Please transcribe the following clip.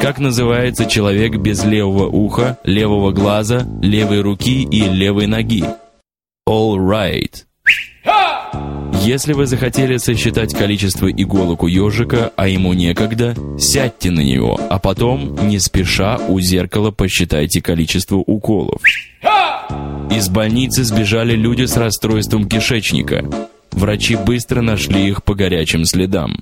Как называется человек без левого уха, левого глаза, левой руки и левой ноги? All right. Если вы захотели сосчитать количество иголок у ежика, а ему некогда, сядьте на него, а потом, не спеша, у зеркала посчитайте количество уколов. Из больницы сбежали люди с расстройством кишечника. Врачи быстро нашли их по горячим следам.